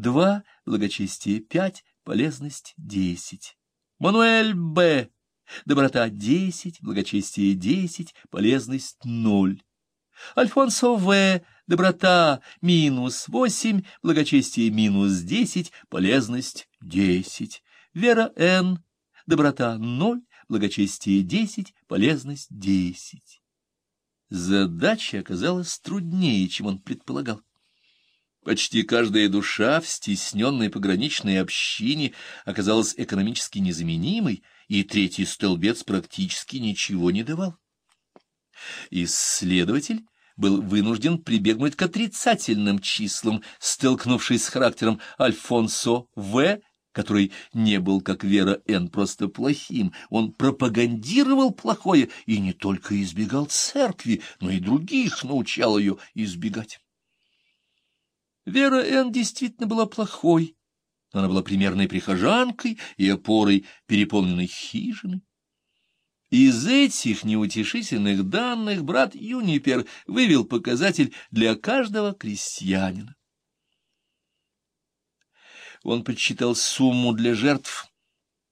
два, благочестие пять, полезность десять. Мануэль Б. Доброта десять, благочестие десять, полезность ноль. Альфонсо В. Доброта минус восемь, благочестие минус десять, полезность десять. Вера Н. Доброта ноль, благочестие десять, полезность десять. Задача оказалась труднее, чем он предполагал. Почти каждая душа в стесненной пограничной общине оказалась экономически незаменимой, и третий столбец практически ничего не давал. Исследователь был вынужден прибегнуть к отрицательным числам, столкнувшись с характером Альфонсо В., который не был, как Вера Н., просто плохим. Он пропагандировал плохое и не только избегал церкви, но и других научал ее избегать. Вера Н. действительно была плохой. Она была примерной прихожанкой и опорой переполненной хижины. Из этих неутешительных данных брат Юнипер вывел показатель для каждого крестьянина. Он подсчитал сумму для жертв,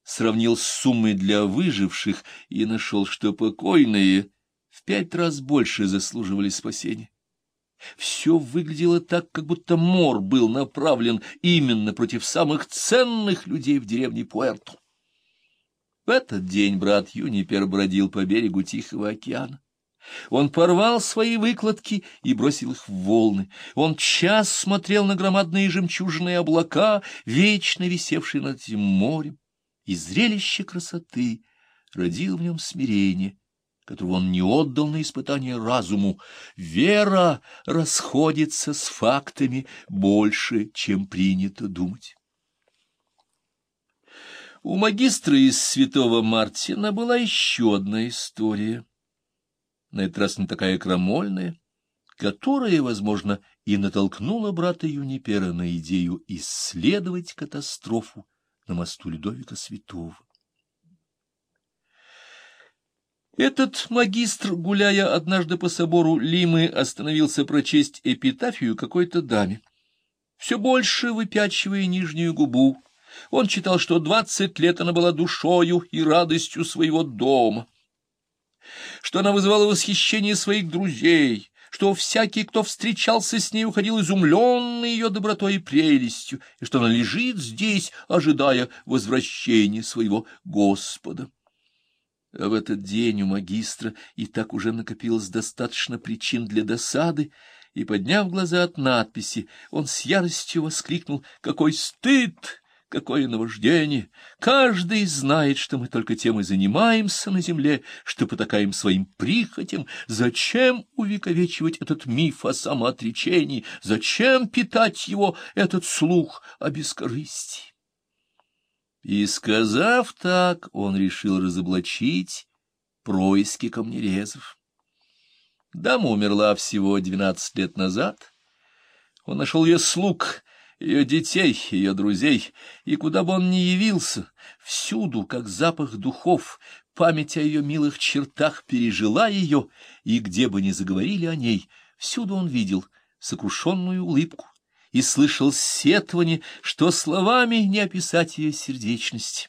сравнил с суммой для выживших и нашел, что покойные в пять раз больше заслуживали спасения. Все выглядело так, как будто мор был направлен именно против самых ценных людей в деревне Пуэрто. В этот день брат Юнипер бродил по берегу Тихого океана. Он порвал свои выкладки и бросил их в волны. Он час смотрел на громадные жемчужные облака, вечно висевшие над этим морем, и зрелище красоты родил в нем смирение — которого он не отдал на испытание разуму, вера расходится с фактами больше, чем принято думать. У магистра из святого Мартина была еще одна история, на этот раз не такая крамольная, которая, возможно, и натолкнула брата Юнипера на идею исследовать катастрофу на мосту Людовика Святого. Этот магистр, гуляя однажды по собору Лимы, остановился прочесть эпитафию какой-то даме. Все больше выпячивая нижнюю губу, он читал, что двадцать лет она была душою и радостью своего дома, что она вызывала восхищение своих друзей, что всякий, кто встречался с ней, уходил изумленный ее добротой и прелестью, и что она лежит здесь, ожидая возвращения своего Господа. А в этот день у магистра и так уже накопилось достаточно причин для досады, и, подняв глаза от надписи, он с яростью воскликнул «Какой стыд! Какое наваждение! Каждый знает, что мы только тем и занимаемся на земле, что потакаем своим прихотям. Зачем увековечивать этот миф о самоотречении? Зачем питать его, этот слух о бескорыстии?» И, сказав так, он решил разоблачить происки камнерезов. Дама умерла всего двенадцать лет назад. Он нашел ее слуг, ее детей, ее друзей, и куда бы он ни явился, всюду, как запах духов, память о ее милых чертах пережила ее, и где бы ни заговорили о ней, всюду он видел сокрушенную улыбку, и слышал сетование, что словами не описать ее сердечность.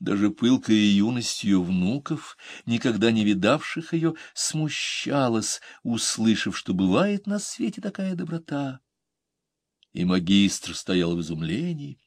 Даже пылкая юность ее внуков, никогда не видавших ее, смущалась, услышав, что бывает на свете такая доброта. И магистр стоял в изумлении,